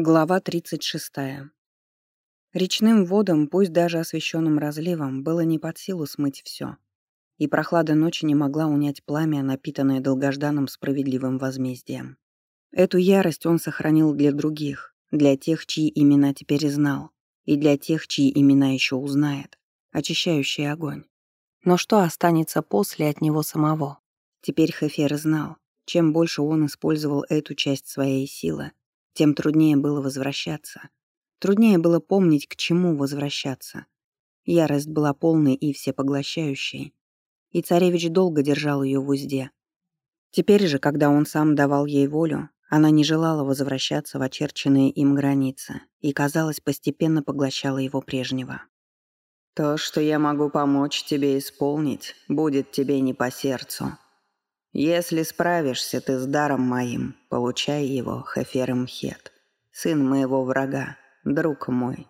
Глава 36. Речным водам, пусть даже освещенным разливом, было не под силу смыть все. И прохлада ночи не могла унять пламя, напитанное долгожданным справедливым возмездием. Эту ярость он сохранил для других, для тех, чьи имена теперь знал, и для тех, чьи имена еще узнает, очищающий огонь. Но что останется после от него самого? Теперь Хефер знал, чем больше он использовал эту часть своей силы, тем труднее было возвращаться. Труднее было помнить, к чему возвращаться. Ярость была полной и всепоглощающей. И царевич долго держал ее в узде. Теперь же, когда он сам давал ей волю, она не желала возвращаться в очерченные им границы и, казалось, постепенно поглощала его прежнего. «То, что я могу помочь тебе исполнить, будет тебе не по сердцу», если справишься ты с даром моим, получай его, Хефер Мхет, сын моего врага, друг мой».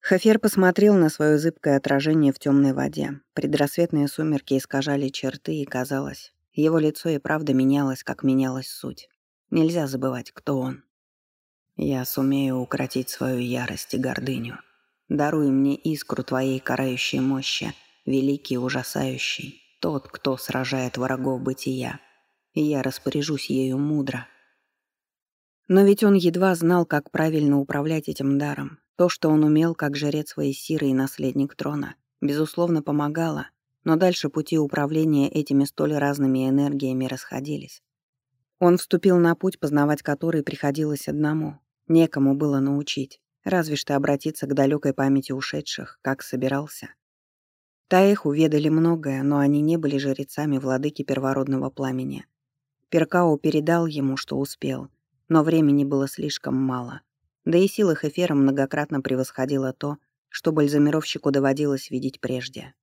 Хафер посмотрел на свое зыбкое отражение в темной воде. Предрассветные сумерки искажали черты, и казалось, его лицо и правда менялось, как менялась суть. Нельзя забывать, кто он. «Я сумею укротить свою ярость и гордыню. Даруй мне искру твоей карающей мощи, великий ужасающий, тот, кто сражает врагов бытия, и я распоряжусь ею мудро. Но ведь он едва знал, как правильно управлять этим даром. То, что он умел, как жрец своей сиры и наследник трона, безусловно, помогало, но дальше пути управления этими столь разными энергиями расходились. Он вступил на путь, познавать который приходилось одному. Некому было научить, разве что обратиться к далекой памяти ушедших, как собирался. Таэх уведали многое, но они не были жрецами владыки первородного пламени. Перкау передал ему, что успел, но времени было слишком мало. Да и сила Хефера многократно превосходила то, что бальзамировщику доводилось видеть прежде.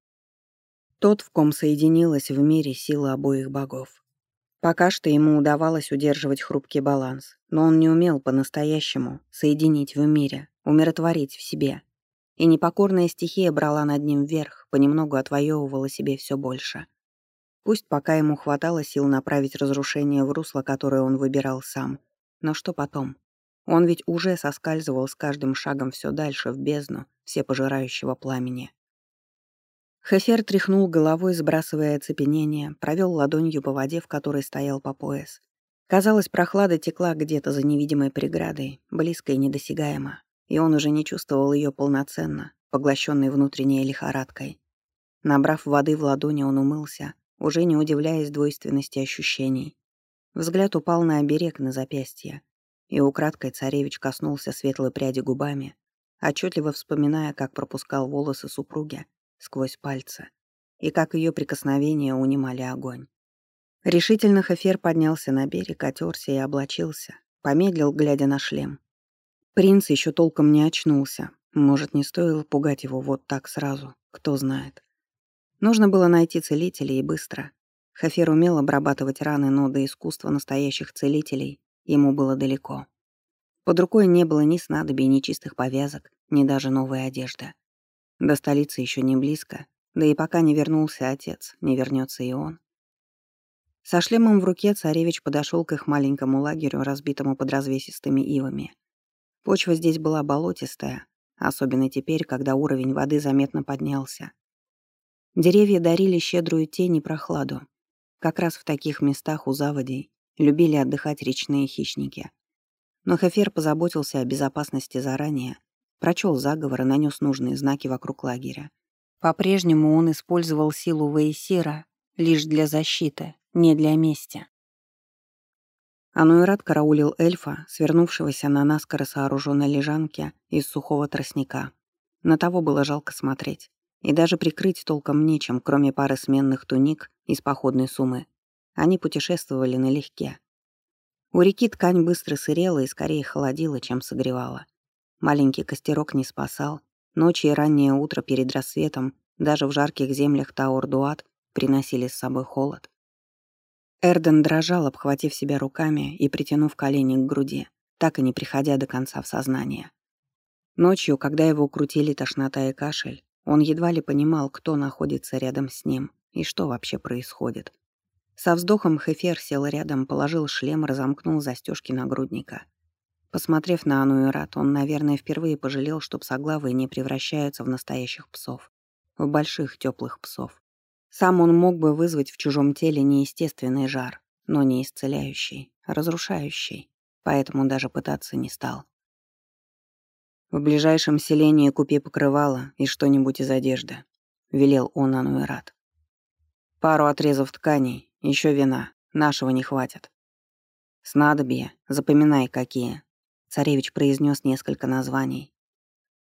Тот, в ком соединилась в мире сила обоих богов. Пока что ему удавалось удерживать хрупкий баланс, но он не умел по-настоящему соединить в мире, умиротворить в себе, и непокорная стихия брала над ним верх, понемногу отвоевывала себе все больше. Пусть пока ему хватало сил направить разрушение в русло, которое он выбирал сам. Но что потом? Он ведь уже соскальзывал с каждым шагом все дальше в бездну всепожирающего пламени. Хефер тряхнул головой, сбрасывая оцепенение, провел ладонью по воде, в которой стоял по пояс. Казалось, прохлада текла где-то за невидимой преградой, близко и недосягаемо и он уже не чувствовал ее полноценно, поглощенный внутренней лихорадкой. Набрав воды в ладони, он умылся, уже не удивляясь двойственности ощущений. Взгляд упал на оберег на запястье, и украдкой царевич коснулся светлой пряди губами, отчетливо вспоминая, как пропускал волосы супруги сквозь пальцы, и как ее прикосновения унимали огонь. Решительно Хефер поднялся на берег, отерся и облачился, помедлил, глядя на шлем, Принц еще толком не очнулся. Может, не стоило пугать его вот так сразу, кто знает. Нужно было найти целителей и быстро. Хафер умел обрабатывать раны, но до искусства настоящих целителей ему было далеко. Под рукой не было ни снадобий, ни чистых повязок, ни даже новой одежды. До столицы еще не близко, да и пока не вернулся отец, не вернется и он. Со шлемом в руке царевич подошел к их маленькому лагерю, разбитому под развесистыми ивами. Почва здесь была болотистая, особенно теперь, когда уровень воды заметно поднялся. Деревья дарили щедрую тень и прохладу. Как раз в таких местах у заводей любили отдыхать речные хищники. Но Хефер позаботился о безопасности заранее, прочел заговор и нанес нужные знаки вокруг лагеря. По-прежнему он использовал силу Вейсира лишь для защиты, не для мести. Ануэрат караулил эльфа, свернувшегося на наскоро сооруженной лежанке из сухого тростника. На того было жалко смотреть. И даже прикрыть толком нечем, кроме пары сменных туник из походной суммы. Они путешествовали налегке. У реки ткань быстро сырела и скорее холодила, чем согревала. Маленький костерок не спасал. Ночи и раннее утро перед рассветом даже в жарких землях Таур-Дуат приносили с собой холод. Эрден дрожал, обхватив себя руками и притянув колени к груди, так и не приходя до конца в сознание. Ночью, когда его крутили тошнота и кашель, он едва ли понимал, кто находится рядом с ним и что вообще происходит. Со вздохом Хефер сел рядом, положил шлем, разомкнул застежки нагрудника. Посмотрев на Ануэрат, он, наверное, впервые пожалел, что псоглавые не превращаются в настоящих псов. В больших теплых псов. Сам он мог бы вызвать в чужом теле неестественный жар, но не исцеляющий, а разрушающий, поэтому даже пытаться не стал. «В ближайшем селении купи покрывало и что-нибудь из одежды», — велел он Ануэрат. «Пару отрезов тканей, еще вина, нашего не хватит». «Снадобья, запоминай, какие», — царевич произнес несколько названий.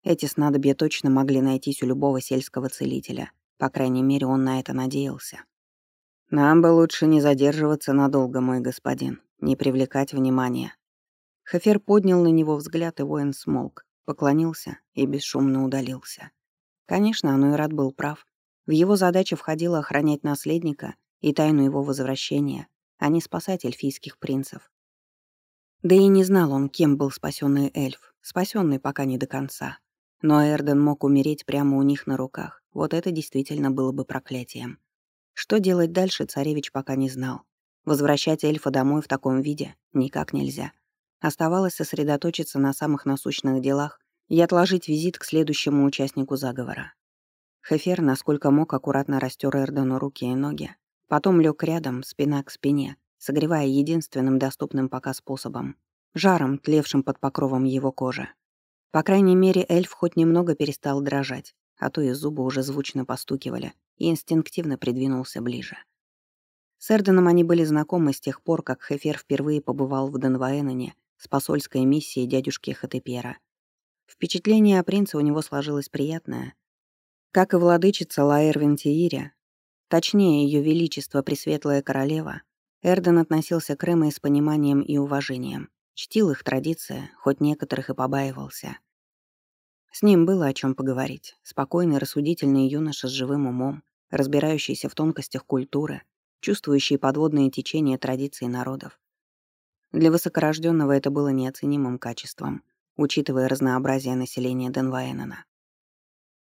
Эти снадобья точно могли найтись у любого сельского целителя, по крайней мере, он на это надеялся. «Нам бы лучше не задерживаться надолго, мой господин, не привлекать внимания». Хафер поднял на него взгляд, и воин смолк поклонился и бесшумно удалился. Конечно, Ануэрат был прав. В его задачу входило охранять наследника и тайну его возвращения, а не спасать эльфийских принцев. Да и не знал он, кем был спасенный эльф, спасенный пока не до конца. Но Эрден мог умереть прямо у них на руках. Вот это действительно было бы проклятием. Что делать дальше, царевич пока не знал. Возвращать эльфа домой в таком виде никак нельзя. Оставалось сосредоточиться на самых насущных делах и отложить визит к следующему участнику заговора. Хефер, насколько мог, аккуратно растер Эрдену руки и ноги, потом лег рядом, спина к спине, согревая единственным доступным пока способом — жаром, тлевшим под покровом его кожи. По крайней мере, эльф хоть немного перестал дрожать, а то и зубы уже звучно постукивали, и инстинктивно придвинулся ближе. С Эрденом они были знакомы с тех пор, как Хефер впервые побывал в Денваэноне с посольской миссией дядюшки Хатепера. Впечатление о принце у него сложилось приятное. Как и владычица Лаэр Вентииря, точнее, ее величество Пресветлая Королева, Эрден относился к Рэме с пониманием и уважением, чтил их традиции, хоть некоторых и побаивался. С ним было о чем поговорить. Спокойный, рассудительный юноша с живым умом, разбирающийся в тонкостях культуры, чувствующий подводные течения традиций народов. Для высокорожденного это было неоценимым качеством, учитывая разнообразие населения Денвайнена.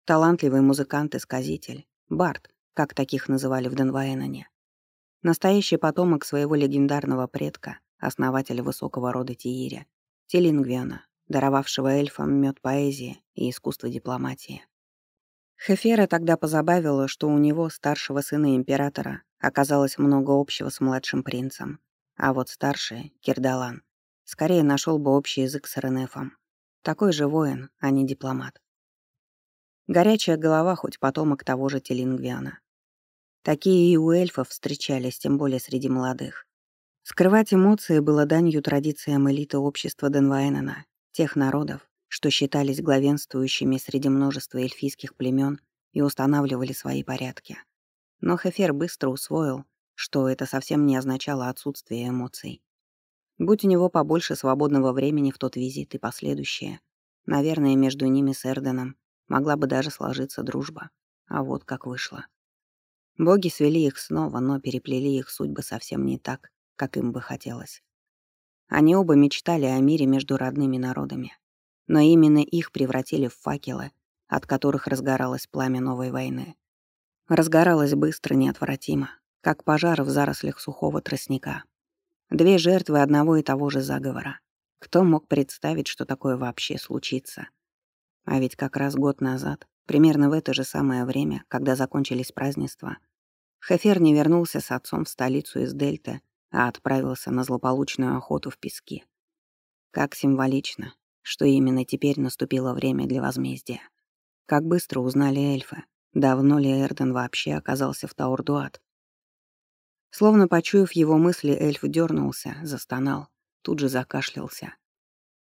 Талантливый музыкант и сказитель, Барт, как таких называли в Денвайнене. Настоящий потомок своего легендарного предка, основателя высокого рода Тииря, Телингвиана, даровавшего эльфам мед поэзии и искусство дипломатии. Хефера тогда позабавило, что у него, старшего сына императора, оказалось много общего с младшим принцем, а вот старший, Кирдалан, скорее нашел бы общий язык с Ренефом. Такой же воин, а не дипломат. Горячая голова, хоть потомок того же Телингвиана. Такие и у эльфов встречались, тем более среди молодых. Скрывать эмоции было данью традициям элиты общества Денвайнена, тех народов, что считались главенствующими среди множества эльфийских племен и устанавливали свои порядки. Но Хефер быстро усвоил, что это совсем не означало отсутствие эмоций. Будь у него побольше свободного времени в тот визит и последующее, наверное, между ними с Эрденом могла бы даже сложиться дружба. А вот как вышло. Боги свели их снова, но переплели их судьбы совсем не так, как им бы хотелось. Они оба мечтали о мире между родными народами. Но именно их превратили в факелы, от которых разгоралось пламя новой войны. Разгоралось быстро, неотвратимо, как пожар в зарослях сухого тростника. Две жертвы одного и того же заговора. Кто мог представить, что такое вообще случится? А ведь как раз год назад, примерно в это же самое время, когда закончились празднества, Хефер не вернулся с отцом в столицу из Дельты, а отправился на злополучную охоту в песке. Как символично, что именно теперь наступило время для возмездия. Как быстро узнали эльфы, давно ли Эрден вообще оказался в Таурдуат, Словно почуяв его мысли, эльф дернулся, застонал, тут же закашлялся.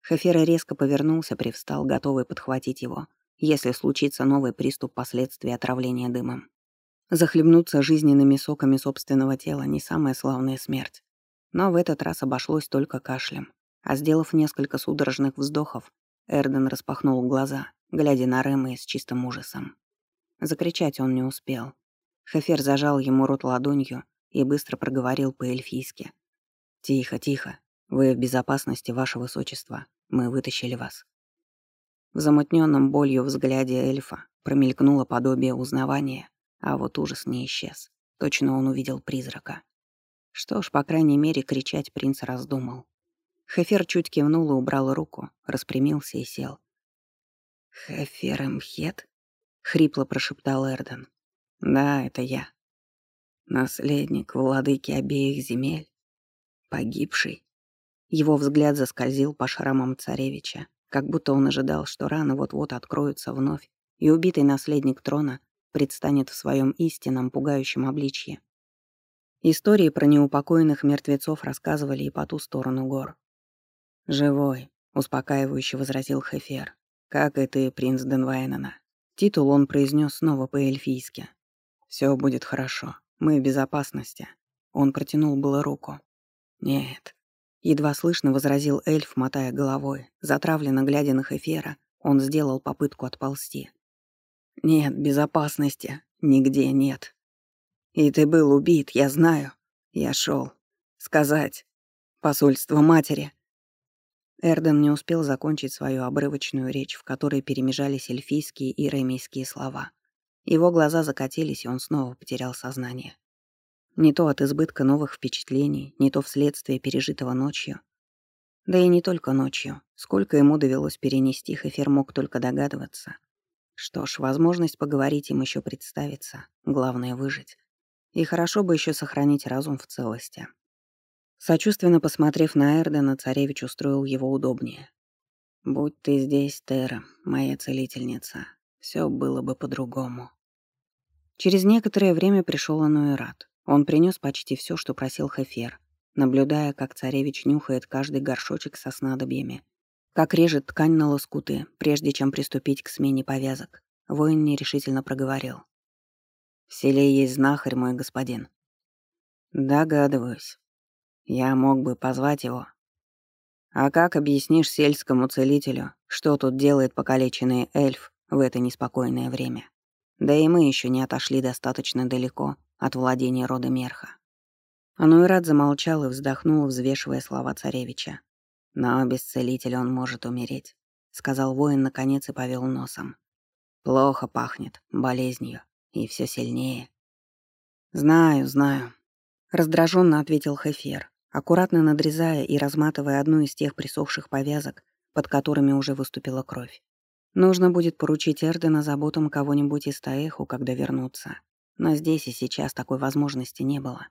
Хефера резко повернулся, привстал, готовый подхватить его, если случится новый приступ последствий отравления дымом. Захлебнуться жизненными соками собственного тела — не самая славная смерть. Но в этот раз обошлось только кашлем. А сделав несколько судорожных вздохов, Эрден распахнул глаза, глядя на Рэма с чистым ужасом. Закричать он не успел. Хефер зажал ему рот ладонью, и быстро проговорил по-эльфийски. «Тихо, тихо. Вы в безопасности, ваше высочество. Мы вытащили вас». В замутненном болью взгляде эльфа промелькнуло подобие узнавания, а вот ужас не исчез. Точно он увидел призрака. Что ж, по крайней мере, кричать принц раздумал. Хефер чуть кивнул и убрал руку, распрямился и сел. «Хефер Мхет?» — хрипло прошептал Эрден. «Да, это я. Наследник владыки обеих земель. Погибший». Его взгляд заскользил по шрамам царевича, как будто он ожидал, что раны вот-вот откроются вновь, и убитый наследник трона предстанет в своем истинном пугающем обличье. Истории про неупокоенных мертвецов рассказывали и по ту сторону гор. «Живой», — успокаивающе возразил Хефер, — «как и ты, принц Денвайнена». Титул он произнес снова по-эльфийски. «Все будет хорошо. Мы в безопасности». Он протянул было руку. «Нет». Едва слышно возразил эльф, мотая головой. Затравленно глядя на Хефера, он сделал попытку отползти. «Нет безопасности. Нигде нет. И ты был убит, я знаю. Я шел. Сказать. Посольство матери. Эрден не успел закончить свою обрывочную речь, в которой перемежались эльфийские и ремейские слова. Его глаза закатились, и он снова потерял сознание. Не то от избытка новых впечатлений, не то вследствие пережитого ночью. Да и не только ночью. Сколько ему довелось перенести, Хефер мог только догадываться. Что ж, возможность поговорить им еще представится. Главное — выжить. И хорошо бы еще сохранить разум в целости. Сочувственно посмотрев на Эрдена, царевич устроил его удобнее. «Будь ты здесь, Тера, моя целительница, все было бы по-другому». Через некоторое время пришел Ануэрат. Он принес почти все, что просил Хефер, наблюдая, как царевич нюхает каждый горшочек со снадобьями, как режет ткань на лоскуты, прежде чем приступить к смене повязок. Воин нерешительно проговорил. «В селе есть знахарь, мой господин». «Догадываюсь. Я мог бы позвать его. А как объяснишь сельскому целителю, что тут делает покалеченный эльф в это неспокойное время? Да и мы еще не отошли достаточно далеко от владения рода Мерха. Ануэрат замолчал и вздохнул, взвешивая слова царевича. «Но без целителя он может умереть», — сказал воин наконец и повел носом. «Плохо пахнет, болезнью, и все сильнее». «Знаю, знаю», — раздраженно ответил Хефер аккуратно надрезая и разматывая одну из тех присохших повязок, под которыми уже выступила кровь. Нужно будет поручить Эрдена заботам кого-нибудь из Таэху, когда вернутся. Но здесь и сейчас такой возможности не было.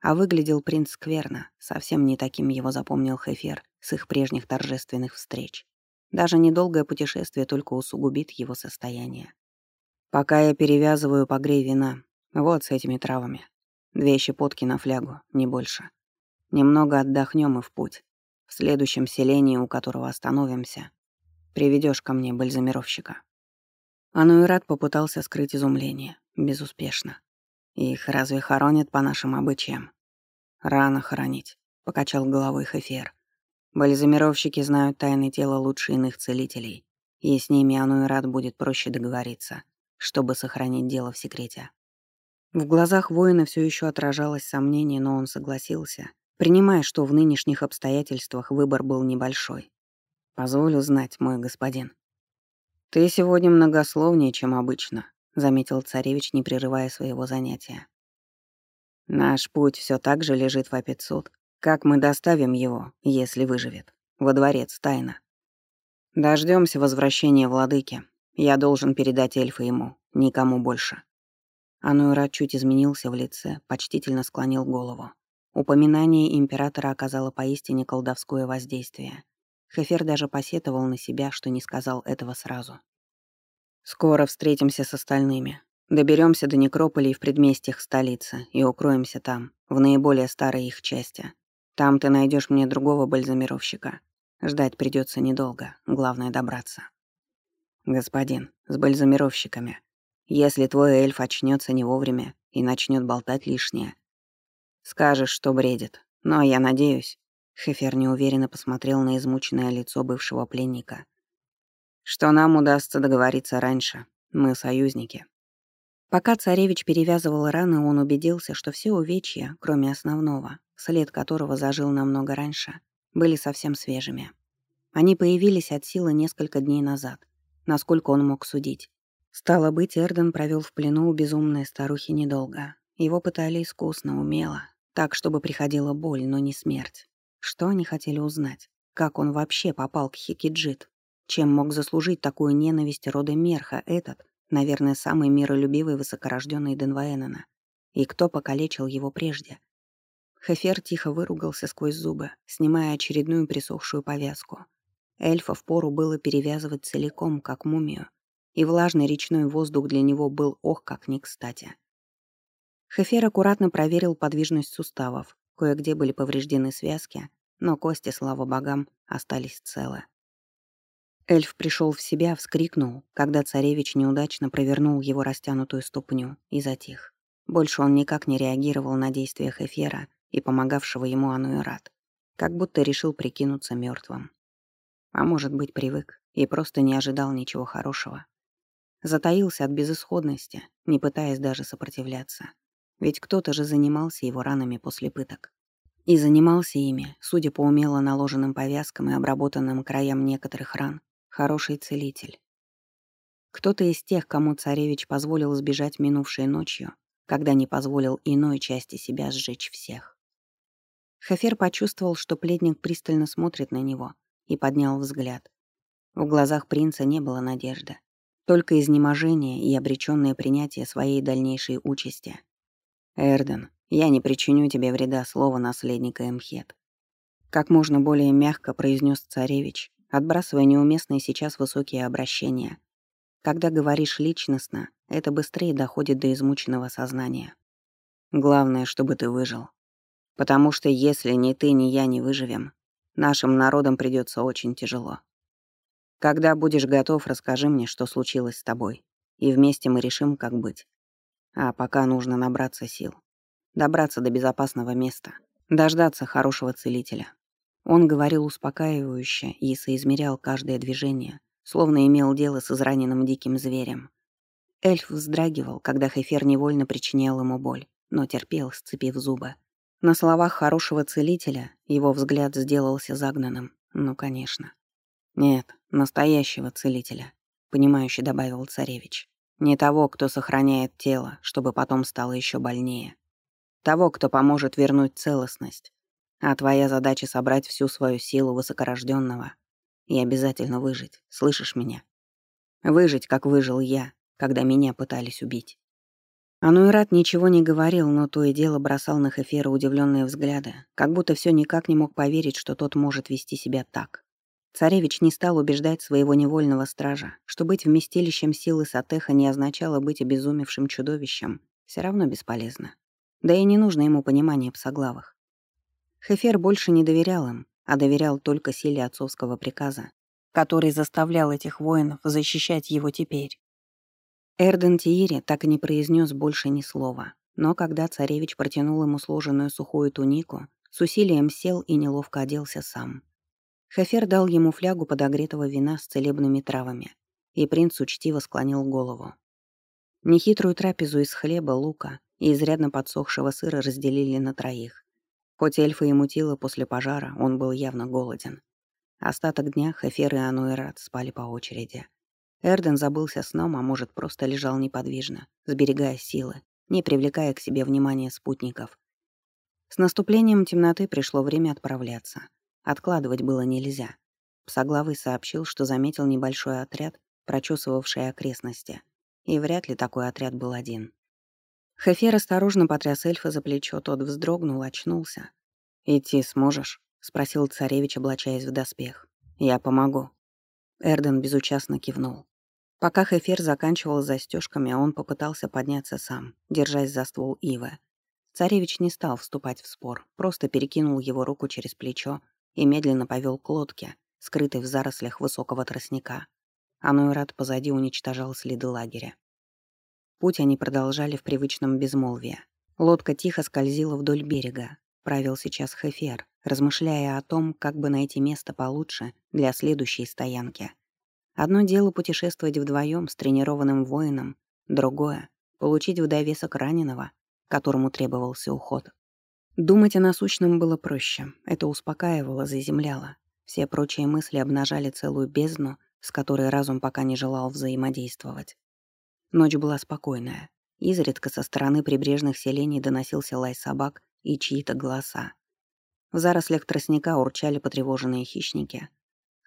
А выглядел принц скверно, совсем не таким его запомнил Хефер с их прежних торжественных встреч. Даже недолгое путешествие только усугубит его состояние. Пока я перевязываю, погрей вина. Вот с этими травами. Две щепотки на флягу, не больше. Немного отдохнем и в путь. В следующем селении, у которого остановимся, приведешь ко мне бальзамировщика». Ануират попытался скрыть изумление. Безуспешно. «Их разве хоронят по нашим обычаям?» «Рано хоронить», — покачал головой Хефер. «Бальзамировщики знают тайны тела лучше иных целителей, и с ними Ануират будет проще договориться, чтобы сохранить дело в секрете». В глазах воина все еще отражалось сомнение, но он согласился принимая, что в нынешних обстоятельствах выбор был небольшой. «Позволю знать, мой господин». «Ты сегодня многословнее, чем обычно», — заметил царевич, не прерывая своего занятия. «Наш путь все так же лежит в Апицуд. Как мы доставим его, если выживет? Во дворец тайно. Дождемся возвращения владыки. Я должен передать эльфа ему, никому больше». Ануэра чуть изменился в лице, почтительно склонил голову. Упоминание императора оказало поистине колдовское воздействие. Хефер даже посетовал на себя, что не сказал этого сразу. «Скоро встретимся с остальными. Доберемся до некрополей в предместьях столицы и укроемся там, в наиболее старой их части. Там ты найдешь мне другого бальзамировщика. Ждать придется недолго, главное добраться». «Господин, с бальзамировщиками. Если твой эльф очнется не вовремя и начнет болтать лишнее, Скажешь, что бредит. Но я надеюсь. Хефер неуверенно посмотрел на измученное лицо бывшего пленника. Что нам удастся договориться раньше. Мы союзники. Пока царевич перевязывал раны, он убедился, что все увечья, кроме основного, след которого зажил намного раньше, были совсем свежими. Они появились от силы несколько дней назад, насколько он мог судить. Стало быть, Эрден провел в плену у безумной старухи недолго. Его пытали искусно, умело, так, чтобы приходила боль, но не смерть. Что они хотели узнать? Как он вообще попал к Хикиджит? Чем мог заслужить такую ненависть рода Мерха этот, наверное, самый миролюбивый высокорожденный Денваэнена? И кто покалечил его прежде? Хефер тихо выругался сквозь зубы, снимая очередную присохшую повязку. Эльфа впору было перевязывать целиком, как мумию, и влажный речной воздух для него был ох как не кстати. Хефер аккуратно проверил подвижность суставов, кое-где были повреждены связки, но кости, слава богам, остались целы. Эльф пришел в себя, вскрикнул, когда царевич неудачно провернул его растянутую ступню, и затих. Больше он никак не реагировал на действия Хефера и помогавшего ему Ануэрат, как будто решил прикинуться мертвым. А может быть, привык и просто не ожидал ничего хорошего. Затаился от безысходности, не пытаясь даже сопротивляться. Ведь кто-то же занимался его ранами после пыток. И занимался ими, судя по умело наложенным повязкам и обработанным краям некоторых ран, хороший целитель. Кто-то из тех, кому царевич позволил сбежать минувшей ночью, когда не позволил иной части себя сжечь всех. Хафер почувствовал, что плетник пристально смотрит на него, и поднял взгляд. В глазах принца не было надежды, только изнеможение и обречённое принятие своей дальнейшей участи. «Эрден, я не причиню тебе вреда слова наследника Эмхет», как можно более мягко произнес царевич, отбрасывая неуместные сейчас высокие обращения. Когда говоришь личностно, это быстрее доходит до измученного сознания. Главное, чтобы ты выжил. Потому что если ни ты, ни я не выживем, нашим народам придется очень тяжело. Когда будешь готов, расскажи мне, что случилось с тобой, и вместе мы решим, как быть. А пока нужно набраться сил. Добраться до безопасного места. Дождаться хорошего целителя. Он говорил успокаивающе и соизмерял каждое движение, словно имел дело с израненным диким зверем. Эльф вздрагивал, когда Хефер невольно причинял ему боль, но терпел, сцепив зубы. На словах хорошего целителя его взгляд сделался загнанным. Ну, конечно. «Нет, настоящего целителя», — понимающе добавил царевич. «Не того, кто сохраняет тело, чтобы потом стало еще больнее. Того, кто поможет вернуть целостность. А твоя задача — собрать всю свою силу высокорожденного и обязательно выжить, слышишь меня? Выжить, как выжил я, когда меня пытались убить. Ануэрат ничего не говорил, но то и дело бросал на Хефера удивленные взгляды, как будто все никак не мог поверить, что тот может вести себя так. Царевич не стал убеждать своего невольного стража, что быть вместилищем силы Сатеха не означало быть обезумевшим чудовищем, все равно бесполезно. Да и не нужно ему понимания псоглавых. Хефер больше не доверял им, а доверял только силе отцовского приказа, который заставлял этих воинов защищать его теперь. Эрден Тиири так и не произнес больше ни слова, но когда царевич протянул ему сложенную сухую тунику, с усилием сел и неловко оделся сам. Хефер дал ему флягу подогретого вина с целебными травами, и принц учтиво склонил голову. Нехитрую трапезу из хлеба, лука и изрядно подсохшего сыра разделили на троих. Хоть эльфа и мутило после пожара, он был явно голоден. Остаток дня Хефер и Ануэрат спали по очереди. Эрден забылся сном, а может, просто лежал неподвижно, сберегая силы, не привлекая к себе внимания спутников. С наступлением темноты пришло время отправляться. Откладывать было нельзя. Псоглавый сообщил, что заметил небольшой отряд, прочесывавший окрестности. И вряд ли такой отряд был один. Хефер осторожно потряс эльфа за плечо, тот вздрогнул, очнулся. «Идти сможешь?» — спросил царевич, облачаясь в доспех. «Я помогу». Эрден безучастно кивнул. Пока Хефер заканчивал застежками, он попытался подняться сам, держась за ствол ивы. Царевич не стал вступать в спор, просто перекинул его руку через плечо и медленно повел к лодке, скрытой в зарослях высокого тростника. Ануэрат позади уничтожал следы лагеря. Путь они продолжали в привычном безмолвии. Лодка тихо скользила вдоль берега. Правил сейчас Хефер, размышляя о том, как бы найти место получше для следующей стоянки. Одно дело путешествовать вдвоем с тренированным воином, другое — получить в довесок раненого, которому требовался уход. Думать о насущном было проще. Это успокаивало, заземляло. Все прочие мысли обнажали целую бездну, с которой разум пока не желал взаимодействовать. Ночь была спокойная. Изредка со стороны прибрежных селений доносился лай собак и чьи-то голоса. В зарослях тростника урчали потревоженные хищники.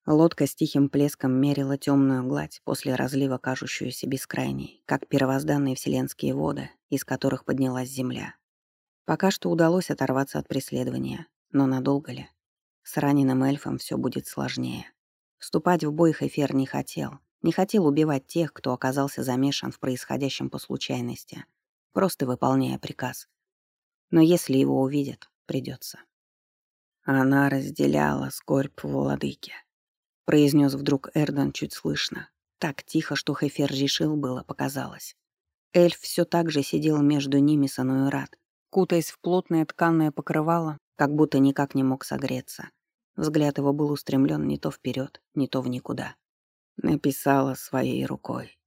Лодка с тихим плеском мерила темную гладь после разлива, кажущуюся бескрайней, как первозданные вселенские воды, из которых поднялась земля. Пока что удалось оторваться от преследования, но надолго ли? С раненым эльфом все будет сложнее. Вступать в бой Хефер не хотел. Не хотел убивать тех, кто оказался замешан в происходящем по случайности, просто выполняя приказ. Но если его увидят, придется. Она разделяла скорбь владыки. Произнес вдруг Эрдан чуть слышно. Так тихо, что Хефер решил было, показалось. Эльф все так же сидел между ними с Ануэрат, кутаясь в плотное тканное покрывало, как будто никак не мог согреться. Взгляд его был устремлен не то вперед, не то в никуда. Написала своей рукой.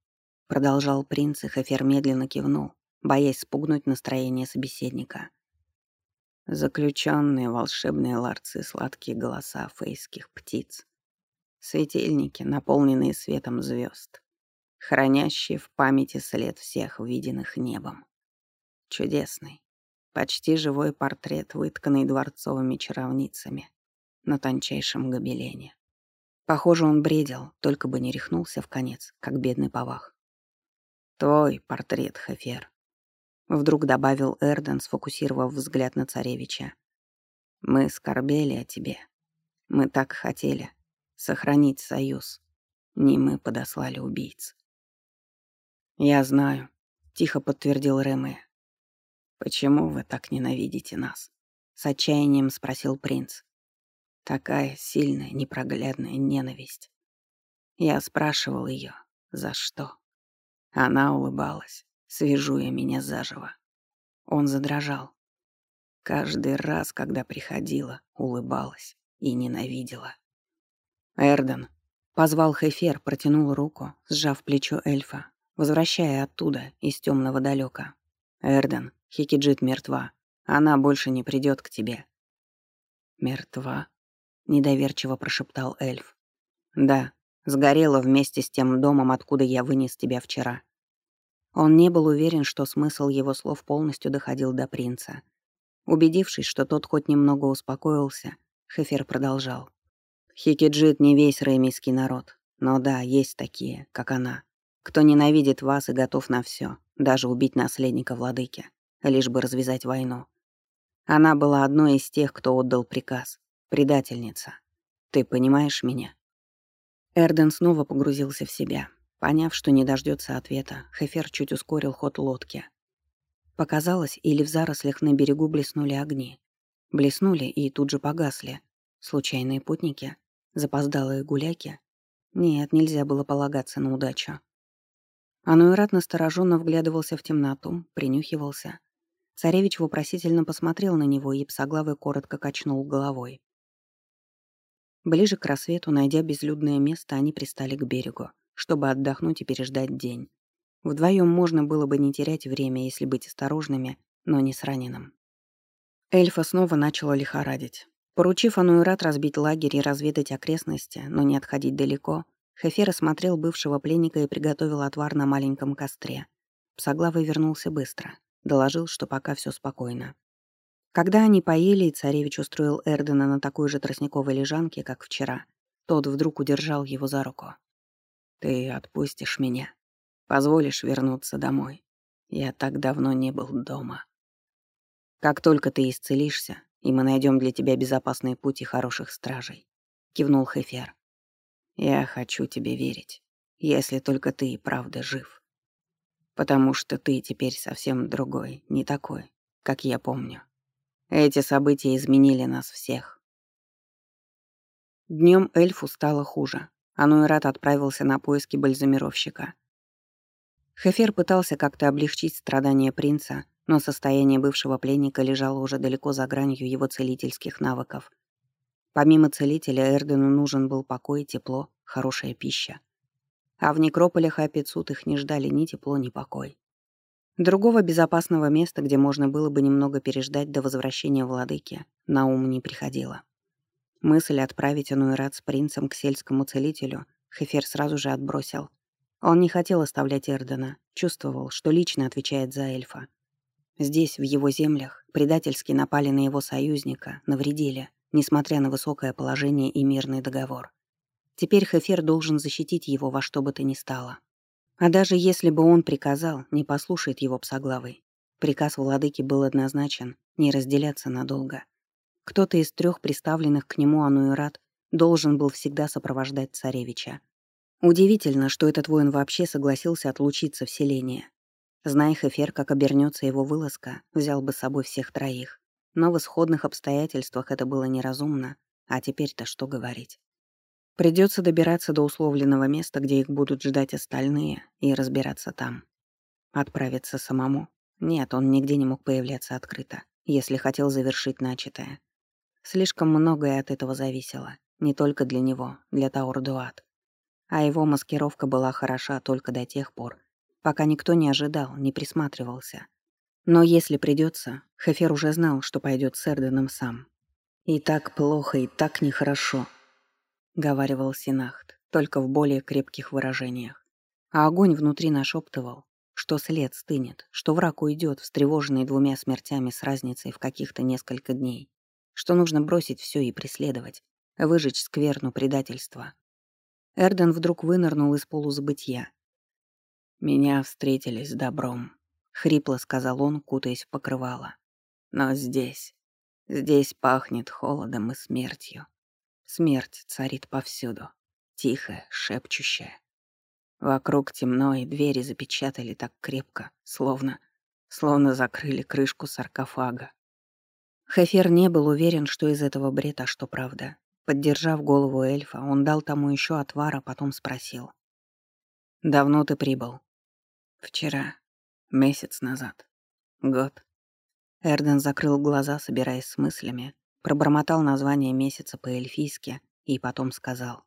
Продолжал принц, и Хефер медленно кивнул, боясь спугнуть настроение собеседника. Заключенные волшебные ларцы сладкие голоса фейских птиц. Светильники, наполненные светом звезд, хранящие в памяти след всех виденных небом. Чудесный, почти живой портрет, вытканный дворцовыми чаровницами на тончайшем гобелене. Похоже, он бредил, только бы не рехнулся в конец, как бедный повах. «Твой портрет, Хефер», — вдруг добавил Эрден, сфокусировав взгляд на царевича. «Мы скорбели о тебе. Мы так хотели сохранить союз. Не мы подослали убийц». «Я знаю», — тихо подтвердил Реме. «Почему вы так ненавидите нас?» — с отчаянием спросил принц. Такая сильная, непроглядная ненависть. Я спрашивал ее, за что. Она улыбалась, свяжуя меня заживо. Он задрожал. Каждый раз, когда приходила, улыбалась и ненавидела. Эрден позвал Хефер, протянул руку, сжав плечо эльфа, возвращая оттуда, из темного далека. Эрден, Хикиджит мертва. Она больше не придет к тебе. Мертва? недоверчиво прошептал эльф. Да, сгорела вместе с тем домом, откуда я вынес тебя вчера. Он не был уверен, что смысл его слов полностью доходил до принца. Убедившись, что тот хоть немного успокоился, Хефер продолжал. Хикиджит не весь реймийский народ, но да, есть такие, как она, кто ненавидит вас и готов на все, даже убить наследника владыки, лишь бы развязать войну. Она была одной из тех, кто отдал приказ. Предательница. Ты понимаешь меня?» Эрден снова погрузился в себя. Поняв, что не дождется ответа, Хефер чуть ускорил ход лодки. Показалось, или в зарослях на берегу блеснули огни. Блеснули и тут же погасли. Случайные путники? Запоздалые гуляки? Нет, нельзя было полагаться на удачу. Ануэрат настороженно вглядывался в темноту, принюхивался. Царевич вопросительно посмотрел на него, и псоглавый коротко качнул головой. Ближе к рассвету, найдя безлюдное место, они пристали к берегу, чтобы отдохнуть и переждать день. Вдвоем можно было бы не терять время, если быть осторожными, но не с раненым. Эльфа снова начала лихорадить. Поручив Ануэрат разбить лагерь и разведать окрестности, но не отходить далеко, Хефер осмотрел бывшего пленника и приготовил отвар на маленьком костре. Псоглавый вернулся быстро. Доложил, что пока все спокойно. Когда они поели, царевич устроил Эрдена на такой же тростниковой лежанке, как вчера, тот вдруг удержал его за руку. «Ты отпустишь меня. Позволишь вернуться домой. Я так давно не был дома. Как только ты исцелишься, и мы найдем для тебя безопасный путь и хороших стражей», — кивнул Хефер. «Я хочу тебе верить, если только ты и правда жив. Потому что ты теперь совсем другой, не такой, как я помню. Эти события изменили нас всех. Днем эльфу стало хуже. Ануэрат отправился на поиски бальзамировщика. Хефер пытался как-то облегчить страдания принца, но состояние бывшего пленника лежало уже далеко за гранью его целительских навыков. Помимо целителя, Эрдену нужен был покой, тепло, хорошая пища. А в некрополях Апицут их не ждали ни тепло, ни покой. Другого безопасного места, где можно было бы немного переждать до возвращения владыки, на ум не приходило. Мысль отправить Ануэрат с принцем к сельскому целителю Хефер сразу же отбросил. Он не хотел оставлять Эрдена, чувствовал, что лично отвечает за эльфа. Здесь, в его землях, предательски напали на его союзника, навредили, несмотря на высокое положение и мирный договор. Теперь Хефер должен защитить его во что бы то ни стало. А даже если бы он приказал, не послушает его псоглавый. Приказ владыки был однозначен — не разделяться надолго. Кто-то из трех представленных к нему Ануэрат должен был всегда сопровождать царевича. Удивительно, что этот воин вообще согласился отлучиться в селение. Зная Хефер, как обернется его вылазка, взял бы с собой всех троих. Но в исходных обстоятельствах это было неразумно, а теперь-то что говорить. Придется добираться до условленного места, где их будут ждать остальные, и разбираться там. Отправиться самому. Нет, он нигде не мог появляться открыто, если хотел завершить начатое. Слишком многое от этого зависело. Не только для него, для Таурдуат. А его маскировка была хороша только до тех пор, пока никто не ожидал, не присматривался. Но если придется, Хефер уже знал, что пойдет с Эрденом сам. И так плохо, и так нехорошо —— говаривал Синахт, только в более крепких выражениях. А огонь внутри нашептывал, что след стынет, что враг уйдет, встревоженный двумя смертями с разницей в каких-то несколько дней, что нужно бросить все и преследовать, выжечь скверну предательства. Эрден вдруг вынырнул из полузабытья. «Меня встретили с добром», — хрипло сказал он, кутаясь в покрывало. «Но здесь, здесь пахнет холодом и смертью. Смерть царит повсюду, тихая, шепчущая. Вокруг темно, и двери запечатали так крепко, словно... словно закрыли крышку саркофага. Хефер не был уверен, что из этого бред, а что правда. Поддержав голову эльфа, он дал тому еще отвара, потом спросил. «Давно ты прибыл?» «Вчера. Месяц назад. Год». Эрден закрыл глаза, собираясь с мыслями, Пробормотал название месяца по-эльфийски и потом сказал.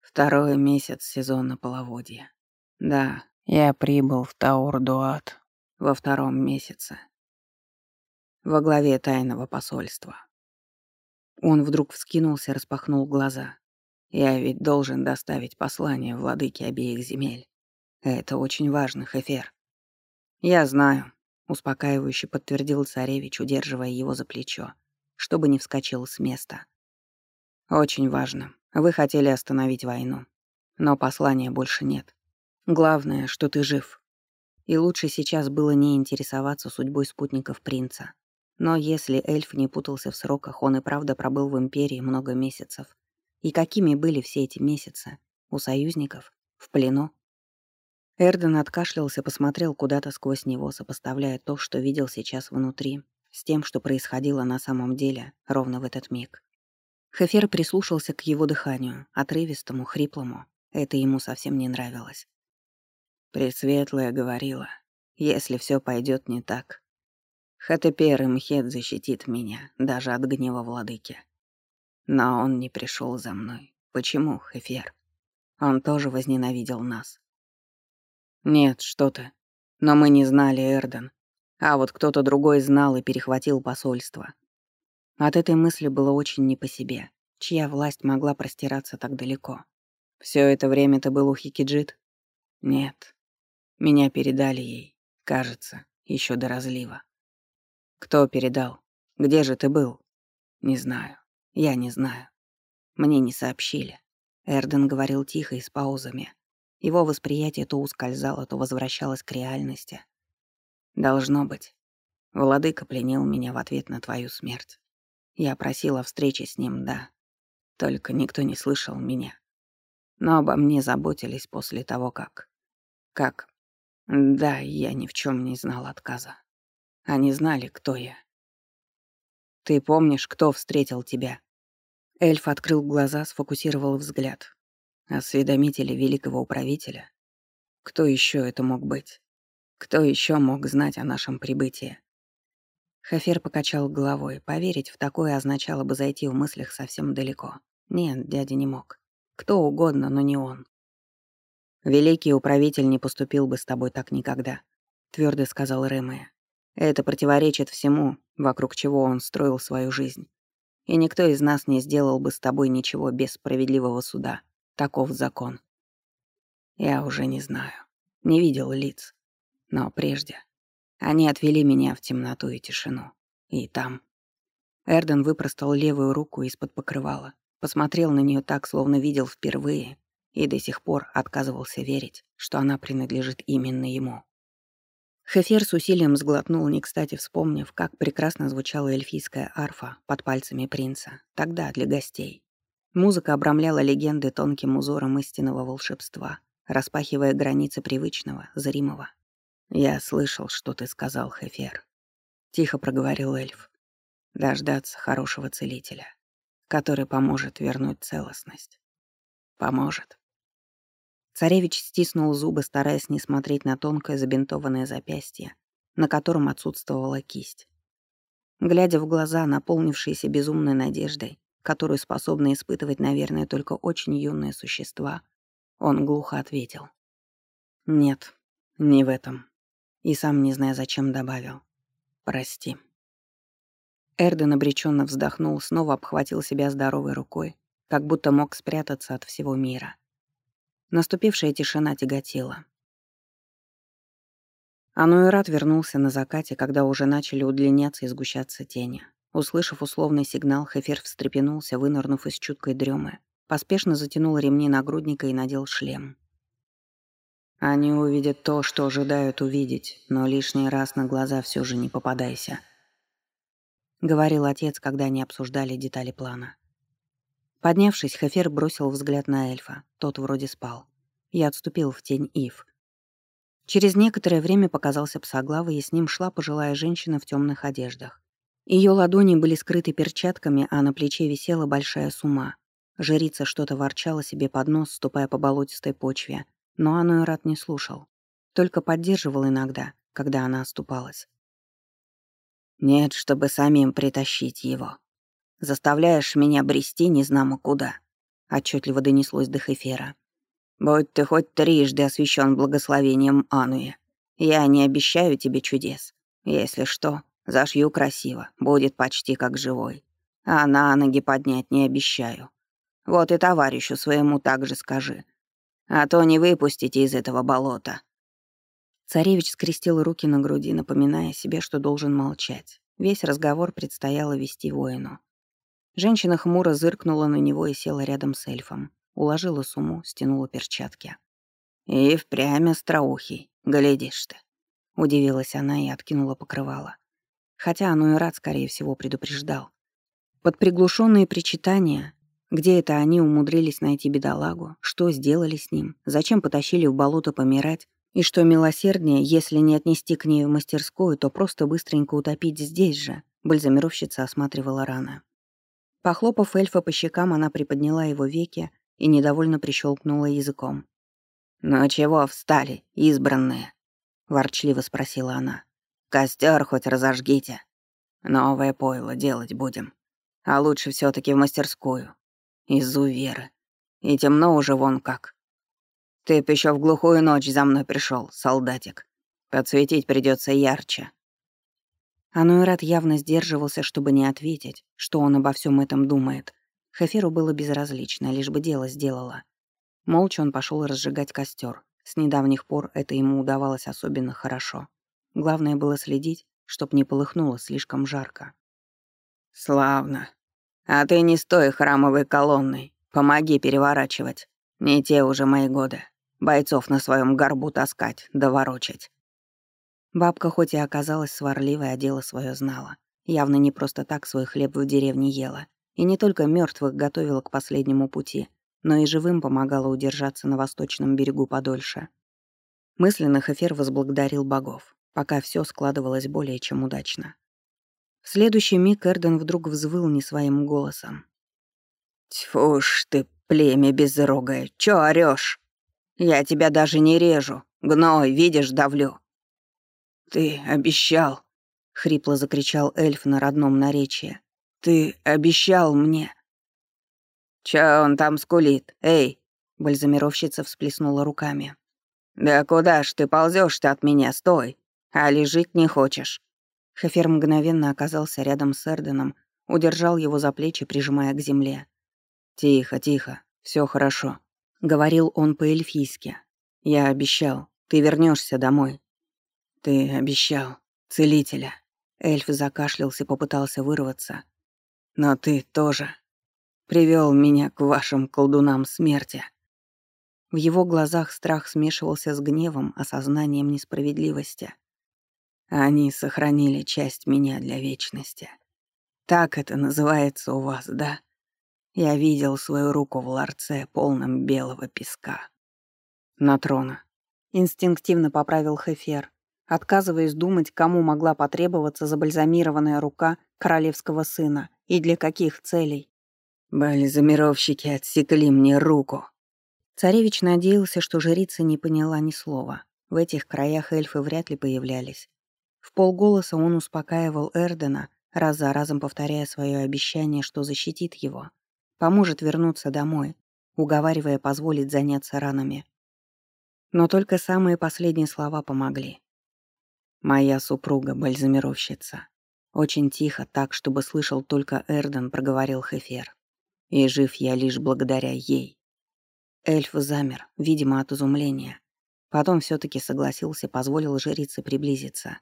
Второй месяц сезона половодья. Да, я прибыл в Таур-Дуат во втором месяце. Во главе тайного посольства. Он вдруг вскинулся, распахнул глаза. Я ведь должен доставить послание владыке обеих земель. Это очень важный Хефер. Я знаю, успокаивающе подтвердил царевич, удерживая его за плечо чтобы не вскочил с места. «Очень важно. Вы хотели остановить войну. Но послания больше нет. Главное, что ты жив. И лучше сейчас было не интересоваться судьбой спутников принца. Но если эльф не путался в сроках, он и правда пробыл в Империи много месяцев. И какими были все эти месяцы? У союзников? В плену? Эрден откашлялся, посмотрел куда-то сквозь него, сопоставляя то, что видел сейчас внутри, с тем, что происходило на самом деле ровно в этот миг. Хефер прислушался к его дыханию, отрывистому, хриплому. Это ему совсем не нравилось. Пресветлая говорила, если все пойдет не так, Хатепер Мхет защитит меня даже от гнева владыки. Но он не пришел за мной. Почему, Хефер? Он тоже возненавидел нас. Нет, что ты. Но мы не знали Эрден, а вот кто-то другой знал и перехватил посольство. От этой мысли было очень не по себе. Чья власть могла простираться так далеко? Все это время ты был у Хикиджит? Нет. Меня передали ей, кажется, еще до разлива. Кто передал? Где же ты был? Не знаю. Я не знаю. Мне не сообщили. Эрден говорил тихо и с паузами. Его восприятие то ускользало, то возвращалось к реальности. Должно быть. Владыка пленил меня в ответ на твою смерть. Я просила встречи с ним, да. Только никто не слышал меня. Но обо мне заботились после того, как... Как... Да, я ни в чем не знал отказа. Они знали, кто я. Ты помнишь, кто встретил тебя? Эльф открыл глаза, сфокусировал взгляд. Осведомители великого управителя? Кто еще это мог быть? Кто еще мог знать о нашем прибытии? Хафер покачал головой. Поверить в такое означало бы зайти в мыслях совсем далеко. Нет, дядя не мог. Кто угодно, но не он. «Великий управитель не поступил бы с тобой так никогда», — твердо сказал Рэмэ. «Это противоречит всему, вокруг чего он строил свою жизнь. И никто из нас не сделал бы с тобой ничего без справедливого суда. Таков закон». Я уже не знаю. Не видел лиц. Но прежде они отвели меня в темноту и тишину. И там. Эрден выпростал левую руку из-под покрывала, посмотрел на нее так, словно видел впервые, и до сих пор отказывался верить, что она принадлежит именно ему. Хефер с усилием сглотнул, не кстати вспомнив, как прекрасно звучала эльфийская арфа под пальцами принца, тогда для гостей. Музыка обрамляла легенды тонким узором истинного волшебства, распахивая границы привычного, зримого. «Я слышал, что ты сказал, Хефер», — тихо проговорил эльф. «Дождаться хорошего целителя, который поможет вернуть целостность. Поможет». Царевич стиснул зубы, стараясь не смотреть на тонкое забинтованное запястье, на котором отсутствовала кисть. Глядя в глаза, наполнившиеся безумной надеждой, которую способны испытывать, наверное, только очень юные существа, он глухо ответил. «Нет, не в этом». И сам, не зная зачем, добавил. «Прости». Эрден обреченно вздохнул, снова обхватил себя здоровой рукой, как будто мог спрятаться от всего мира. Наступившая тишина тяготила. Ануэрат вернулся на закате, когда уже начали удлиняться и сгущаться тени. Услышав условный сигнал, Хефер встрепенулся, вынырнув из чуткой дремы, поспешно затянул ремни нагрудника и надел шлем. «Они увидят то, что ожидают увидеть, но лишний раз на глаза все же не попадайся», — говорил отец, когда они обсуждали детали плана. Поднявшись, Хефер бросил взгляд на эльфа. Тот вроде спал. Я отступил в тень Ив. Через некоторое время показался псоглавый, и с ним шла пожилая женщина в темных одеждах. Ее ладони были скрыты перчатками, а на плече висела большая сума. Жрица что-то ворчала себе под нос, ступая по болотистой почве, но Ануэрат не слушал. Только поддерживал иногда, когда она оступалась. «Нет, чтобы самим притащить его», Заставляешь меня брести незнамо куда», — отчетливо донеслось до Хефера. «Будь ты хоть трижды освящен благословением Ануя, я не обещаю тебе чудес. Если что, зашью красиво, будет почти как живой. А на ноги поднять не обещаю. Вот и товарищу своему так же скажи. А то не выпустите из этого болота». Царевич скрестил руки на груди, напоминая себе, что должен молчать. Весь разговор предстояло вести воину. Женщина хмуро зыркнула на него и села рядом с эльфом. Уложила сумму, стянула перчатки. «И впрямь остроухий, глядишь ты», — удивилась она и откинула покрывало. Хотя оно и рад, скорее всего, предупреждал. Под приглушенные причитания, где это они умудрились найти бедолагу, что сделали с ним, зачем потащили в болото помирать, и что милосерднее, если не отнести к ней в мастерскую, то просто быстренько утопить здесь же, бальзамировщица осматривала раны. Похлопав эльфа по щекам, она приподняла его веки и недовольно прищелкнула языком. «Ну чего встали, избранные?» — ворчливо спросила она. «Костер хоть разожгите. Новое пойло делать будем. А лучше все таки в мастерскую. Изуверы. И темно уже вон как. Ты б еще в глухую ночь за мной пришел, солдатик. Подсветить придется ярче. Ануэрат явно сдерживался, чтобы не ответить, что он обо всем этом думает. Хеферу было безразлично, лишь бы дело сделала. Молча он пошел разжигать костер. С недавних пор это ему удавалось особенно хорошо. Главное было следить, чтоб не полыхнуло слишком жарко. «Славно. А ты не стой храмовой колонной. Помоги переворачивать. Не те уже мои годы. Бойцов на своем горбу таскать, доворочать. Бабка хоть и оказалась сварливой, а дело свое знала. Явно не просто так свой хлеб в деревне ела. И не только мертвых готовила к последнему пути, но и живым помогала удержаться на восточном берегу подольше. Мысленно Хефер возблагодарил богов, пока все складывалось более чем удачно. В следующий миг Эрден вдруг взвыл не своим голосом. «Тьфу ж ты, племя безрогое, чё орёшь? Я тебя даже не режу, гной, видишь, давлю. «Ты обещал!» — хрипло закричал эльф на родном наречии. «Ты обещал мне!» «Чё он там скулит? Эй!» — бальзамировщица всплеснула руками. «Да куда ж ты ползёшь то от меня? Стой! А лежить не хочешь?» Хефер мгновенно оказался рядом с Эрденом, удержал его за плечи, прижимая к земле. «Тихо, тихо, всё хорошо», — говорил он по-эльфийски. «Я обещал, ты вернёшься домой, «Ты обещал. Целителя. Эльф закашлялся, попытался вырваться. «Но ты тоже привел меня к вашим колдунам смерти». В его глазах страх смешивался с гневом, осознанием несправедливости. Они сохранили часть меня для вечности. Так это называется у вас, да? Я видел свою руку в ларце, полном белого песка. На трона. Инстинктивно поправил Хефер, отказываясь думать, кому могла потребоваться забальзамированная рука королевского сына и для каких целей. Бальзамировщики отсекли мне руку. Царевич надеялся, что жрица не поняла ни слова. В этих краях эльфы вряд ли появлялись. В полголоса он успокаивал Эрдена, раз за разом повторяя свое обещание, что защитит его, поможет вернуться домой, уговаривая позволить заняться ранами. Но только самые последние слова помогли. «Моя супруга — бальзамировщица». Очень тихо, так, чтобы слышал только Эрден, проговорил Хефер. «И жив я лишь благодаря ей». Эльф замер, видимо, от изумления. Потом все таки согласился, позволил жрице приблизиться.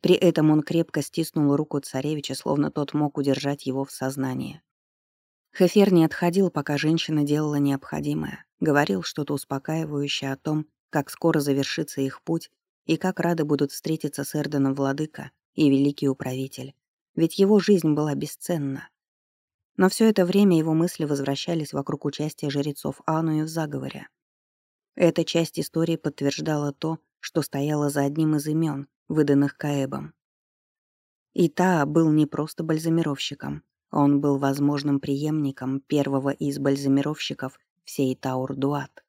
При этом он крепко стиснул руку царевича, словно тот мог удержать его в сознании. Хефер не отходил, пока женщина делала необходимое, говорил что-то успокаивающее о том, как скоро завершится их путь и как рады будут встретиться с Эрденом Владыка и Великий Управитель, ведь его жизнь была бесценна. Но все это время его мысли возвращались вокруг участия жрецов Ануи в заговоре. Эта часть истории подтверждала то, что стояло за одним из имен, выданных Каэбом. И Таа был не просто бальзамировщиком, он был возможным преемником первого из бальзамировщиков всей Таур-Дуат.